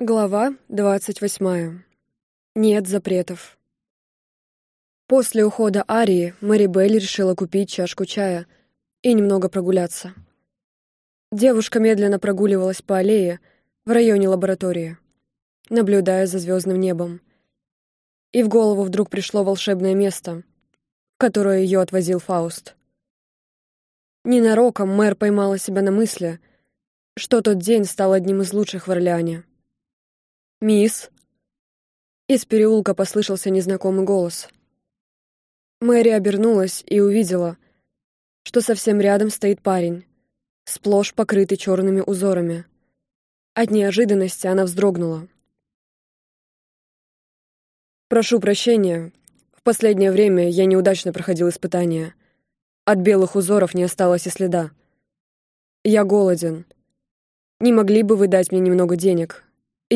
Глава двадцать восьмая. Нет запретов. После ухода Арии Мэри Белль решила купить чашку чая и немного прогуляться. Девушка медленно прогуливалась по аллее в районе лаборатории, наблюдая за звездным небом. И в голову вдруг пришло волшебное место, в которое ее отвозил Фауст. Ненароком мэр поймала себя на мысли, что тот день стал одним из лучших в Орлеане. «Мисс?» Из переулка послышался незнакомый голос. Мэри обернулась и увидела, что совсем рядом стоит парень, сплошь покрытый черными узорами. От неожиданности она вздрогнула. «Прошу прощения. В последнее время я неудачно проходил испытания. От белых узоров не осталось и следа. Я голоден. Не могли бы вы дать мне немного денег,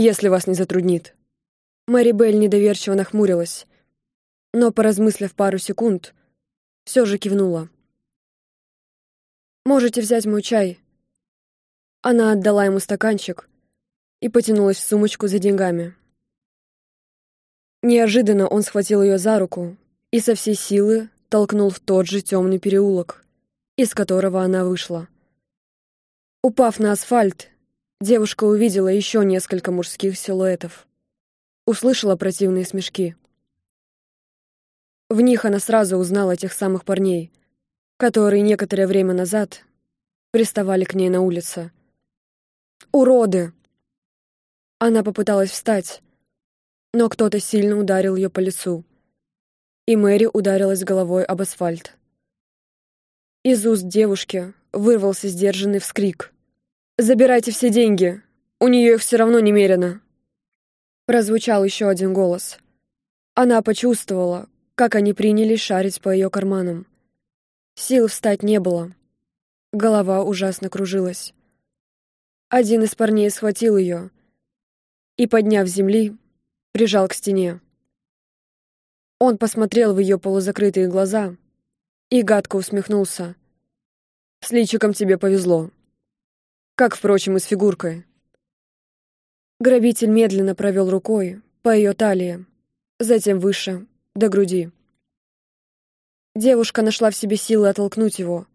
если вас не затруднит». Мэри Белль недоверчиво нахмурилась, но, поразмыслив пару секунд, все же кивнула. «Можете взять мой чай». Она отдала ему стаканчик и потянулась в сумочку за деньгами. Неожиданно он схватил ее за руку и со всей силы толкнул в тот же темный переулок, из которого она вышла. Упав на асфальт, Девушка увидела еще несколько мужских силуэтов. Услышала противные смешки. В них она сразу узнала тех самых парней, которые некоторое время назад приставали к ней на улице. «Уроды!» Она попыталась встать, но кто-то сильно ударил ее по лицу, и Мэри ударилась головой об асфальт. Из уст девушки вырвался сдержанный вскрик — «Забирайте все деньги. У нее их все равно немерено». Прозвучал еще один голос. Она почувствовала, как они принялись шарить по ее карманам. Сил встать не было. Голова ужасно кружилась. Один из парней схватил ее и, подняв земли, прижал к стене. Он посмотрел в ее полузакрытые глаза и гадко усмехнулся. «С личиком тебе повезло». Как, впрочем, и с фигуркой. Грабитель медленно провел рукой по ее талии, затем выше, до груди. Девушка нашла в себе силы оттолкнуть его,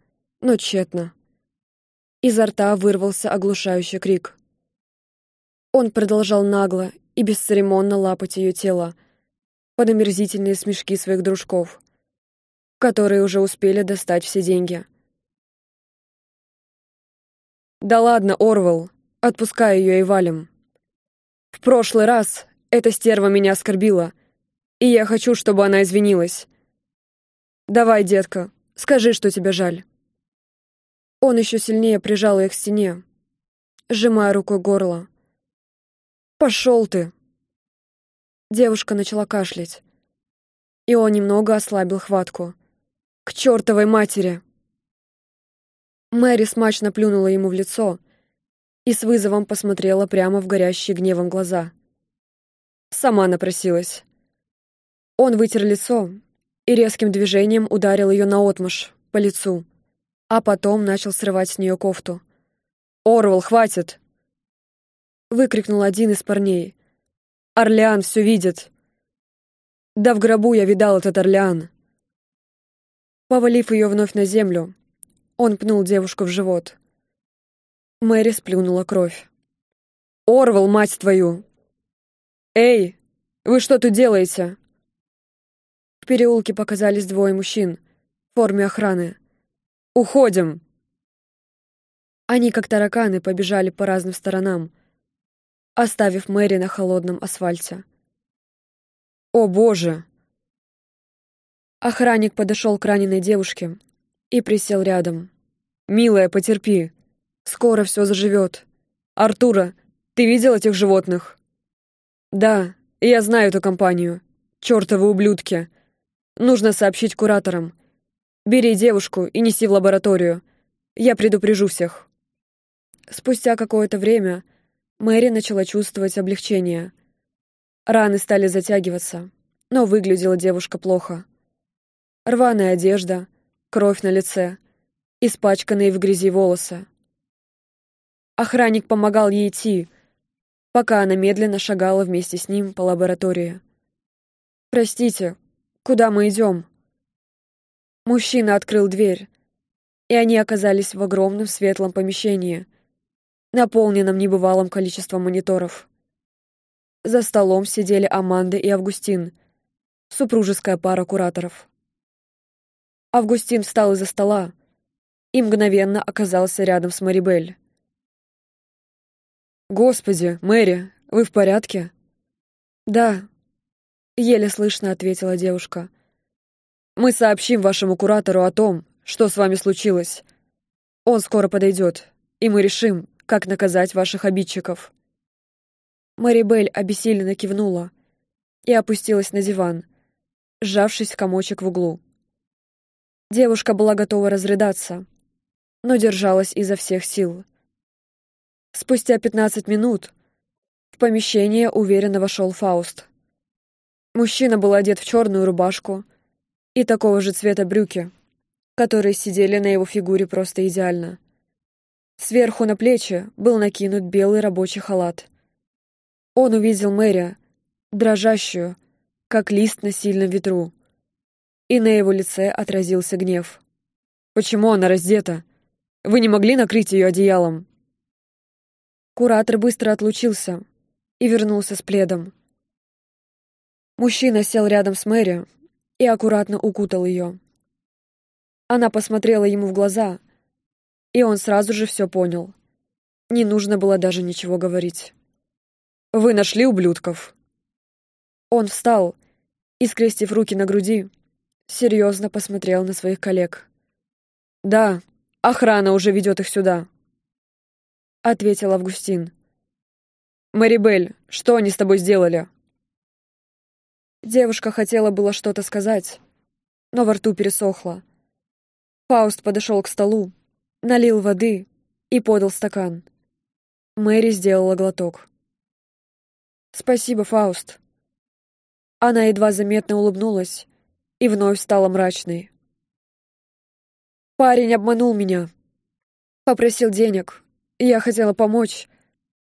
но тщетно. Изо рта вырвался оглушающий крик. Он продолжал нагло и бесцеремонно лапать ее тело под омерзительные смешки своих дружков, которые уже успели достать все деньги — «Да ладно, Орвел, отпускай ее и валим. В прошлый раз эта стерва меня оскорбила, и я хочу, чтобы она извинилась. Давай, детка, скажи, что тебе жаль». Он еще сильнее прижал ее к стене, сжимая рукой горло. «Пошел ты!» Девушка начала кашлять, и он немного ослабил хватку. «К чертовой матери!» Мэри смачно плюнула ему в лицо и с вызовом посмотрела прямо в горящие гневом глаза. Сама напросилась. Он вытер лицо и резким движением ударил ее наотмашь по лицу, а потом начал срывать с нее кофту. «Орвал, хватит!» Выкрикнул один из парней. «Орлеан все видит!» «Да в гробу я видал этот Орлеан!» Повалив ее вновь на землю, он пнул девушку в живот. Мэри сплюнула кровь. «Орвал, мать твою!» «Эй, вы что тут делаете?» В переулке показались двое мужчин в форме охраны. «Уходим!» Они, как тараканы, побежали по разным сторонам, оставив Мэри на холодном асфальте. «О, боже!» Охранник подошел к раненой девушке и присел рядом. «Милая, потерпи. Скоро все заживет. Артура, ты видел этих животных?» «Да, я знаю эту компанию. Чёртовы ублюдки. Нужно сообщить кураторам. Бери девушку и неси в лабораторию. Я предупрежу всех». Спустя какое-то время Мэри начала чувствовать облегчение. Раны стали затягиваться, но выглядела девушка плохо. Рваная одежда — кровь на лице, испачканные в грязи волосы. Охранник помогал ей идти, пока она медленно шагала вместе с ним по лаборатории. «Простите, куда мы идем?» Мужчина открыл дверь, и они оказались в огромном светлом помещении, наполненном небывалым количеством мониторов. За столом сидели Аманда и Августин, супружеская пара кураторов. Августин встал из-за стола и мгновенно оказался рядом с Марибель. «Господи, Мэри, вы в порядке?» «Да», — еле слышно ответила девушка. «Мы сообщим вашему куратору о том, что с вами случилось. Он скоро подойдет, и мы решим, как наказать ваших обидчиков». Марибель обессиленно кивнула и опустилась на диван, сжавшись в комочек в углу. Девушка была готова разрыдаться, но держалась изо всех сил. Спустя пятнадцать минут в помещение уверенно вошел Фауст. Мужчина был одет в черную рубашку и такого же цвета брюки, которые сидели на его фигуре просто идеально. Сверху на плечи был накинут белый рабочий халат. Он увидел Мэри, дрожащую, как лист на сильном ветру, и на его лице отразился гнев. «Почему она раздета? Вы не могли накрыть ее одеялом?» Куратор быстро отлучился и вернулся с пледом. Мужчина сел рядом с Мэри и аккуратно укутал ее. Она посмотрела ему в глаза, и он сразу же все понял. Не нужно было даже ничего говорить. «Вы нашли ублюдков?» Он встал и, скрестив руки на груди, серьезно посмотрел на своих коллег. «Да, охрана уже ведет их сюда», — ответил Августин. «Мэрибель, что они с тобой сделали?» Девушка хотела было что-то сказать, но во рту пересохло. Фауст подошел к столу, налил воды и подал стакан. Мэри сделала глоток. «Спасибо, Фауст». Она едва заметно улыбнулась и вновь стала мрачной. «Парень обманул меня. Попросил денег, я хотела помочь,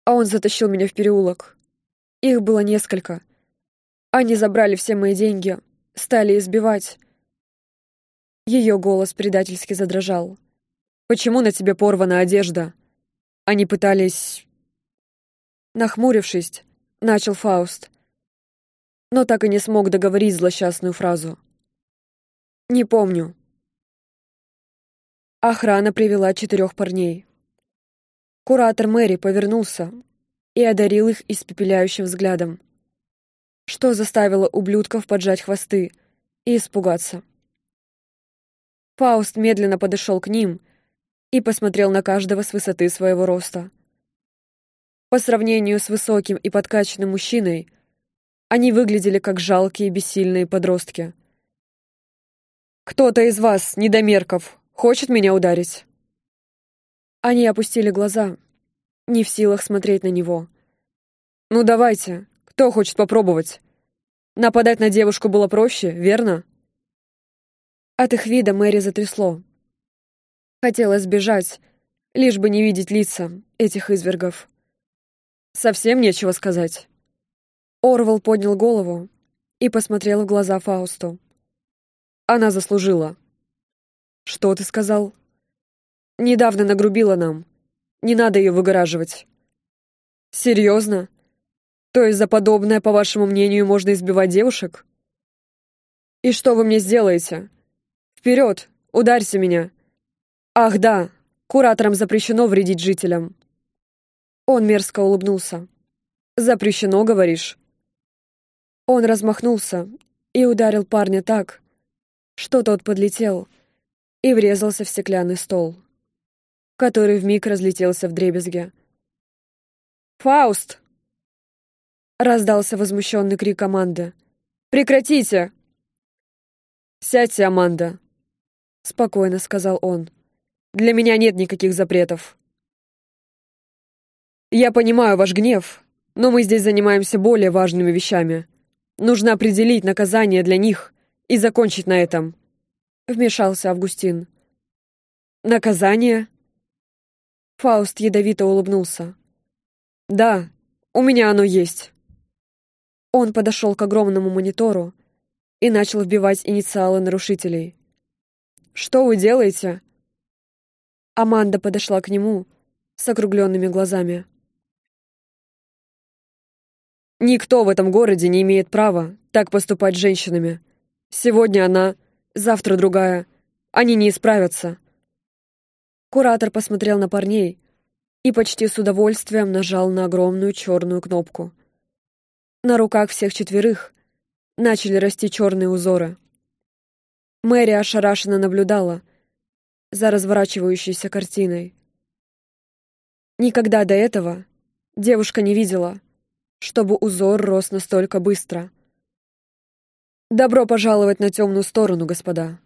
а он затащил меня в переулок. Их было несколько. Они забрали все мои деньги, стали избивать. Ее голос предательски задрожал. «Почему на тебе порвана одежда? Они пытались...» Нахмурившись, начал Фауст, но так и не смог договорить злосчастную фразу. «Не помню». Охрана привела четырех парней. Куратор Мэри повернулся и одарил их испепеляющим взглядом, что заставило ублюдков поджать хвосты и испугаться. Фауст медленно подошел к ним и посмотрел на каждого с высоты своего роста. По сравнению с высоким и подкачанным мужчиной, они выглядели как жалкие бессильные подростки. «Кто-то из вас, недомерков, хочет меня ударить?» Они опустили глаза, не в силах смотреть на него. «Ну давайте, кто хочет попробовать? Нападать на девушку было проще, верно?» От их вида Мэри затрясло. Хотелось бежать, лишь бы не видеть лица этих извергов. «Совсем нечего сказать». Орвал поднял голову и посмотрел в глаза Фаусту. «Она заслужила». «Что ты сказал?» Недавно нагрубила нам. Не надо ее выгораживать. Серьезно? То есть за подобное, по вашему мнению, можно избивать девушек? И что вы мне сделаете? Вперед, ударься меня. Ах да, кураторам запрещено вредить жителям. Он мерзко улыбнулся. Запрещено, говоришь? Он размахнулся и ударил парня так, что тот подлетел и врезался в стеклянный стол который вмиг разлетелся в дребезге. «Фауст!» — раздался возмущенный крик команды. «Прекратите!» «Сядьте, Аманда», — спокойно сказал он. «Для меня нет никаких запретов». «Я понимаю ваш гнев, но мы здесь занимаемся более важными вещами. Нужно определить наказание для них и закончить на этом», — вмешался Августин. «Наказание?» Фауст ядовито улыбнулся. «Да, У меня оно есть». Он подошел к огромному монитору и начал вбивать инициалы нарушителей. «Что вы делаете?» Аманда подошла к нему с округленными глазами. «Никто в этом городе не имеет права так поступать с женщинами. Сегодня она, завтра другая. Они не исправятся». Куратор посмотрел на парней и почти с удовольствием нажал на огромную черную кнопку. На руках всех четверых начали расти черные узоры. Мэри ошарашенно наблюдала за разворачивающейся картиной. Никогда до этого девушка не видела, чтобы узор рос настолько быстро. «Добро пожаловать на темную сторону, господа.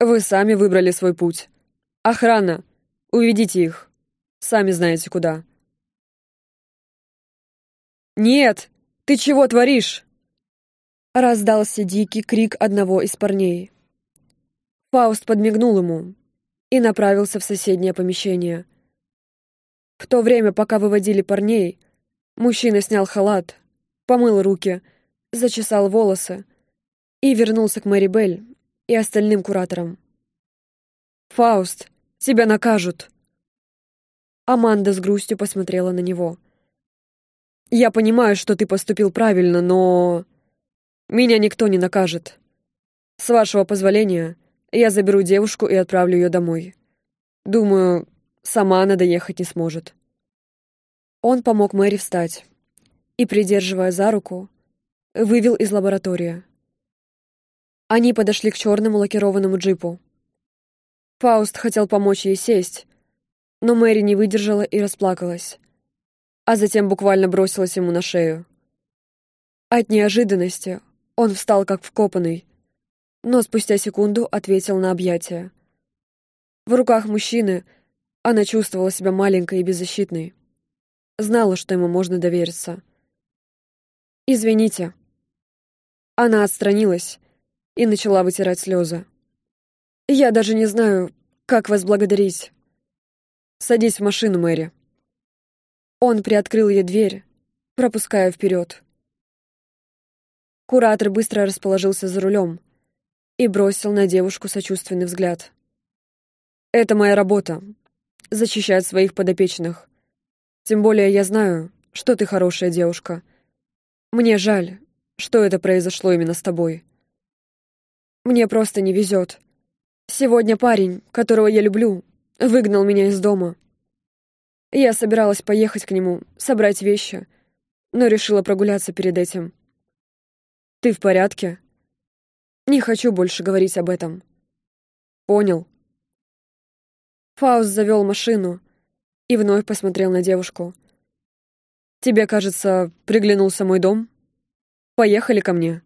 Вы сами выбрали свой путь. Охрана, уведите их. Сами знаете куда». «Нет! Ты чего творишь?» Раздался дикий крик одного из парней. Фауст подмигнул ему и направился в соседнее помещение. В то время, пока выводили парней, мужчина снял халат, помыл руки, зачесал волосы и вернулся к Мэри Белль и остальным кураторам. «Фауст, тебя накажут!» Аманда с грустью посмотрела на него. «Я понимаю, что ты поступил правильно, но... Меня никто не накажет. С вашего позволения, я заберу девушку и отправлю ее домой. Думаю, сама она доехать не сможет. Он помог Мэри встать и, придерживая за руку, вывел из лаборатории. Они подошли к черному лакированному джипу. Фауст хотел помочь ей сесть, но Мэри не выдержала и расплакалась, а затем буквально бросилась ему на шею. От неожиданности он встал как вкопанный, но спустя секунду ответил на объятия. В руках мужчины она чувствовала себя маленькой и беззащитной. Знала, что ему можно довериться. «Извините». Она отстранилась и начала вытирать слезы. «Я даже не знаю, как вас благодарить. Садись в машину, Мэри». Он приоткрыл ей дверь, пропуская вперед. Куратор быстро расположился за рулем, и бросил на девушку сочувственный взгляд. «Это моя работа — защищать своих подопечных. Тем более я знаю, что ты хорошая девушка. Мне жаль, что это произошло именно с тобой. Мне просто не везет. Сегодня парень, которого я люблю, выгнал меня из дома. Я собиралась поехать к нему, собрать вещи, но решила прогуляться перед этим. Ты в порядке?» Не хочу больше говорить об этом. Понял. Фауст завел машину и вновь посмотрел на девушку. Тебе, кажется, приглянулся мой дом? Поехали ко мне.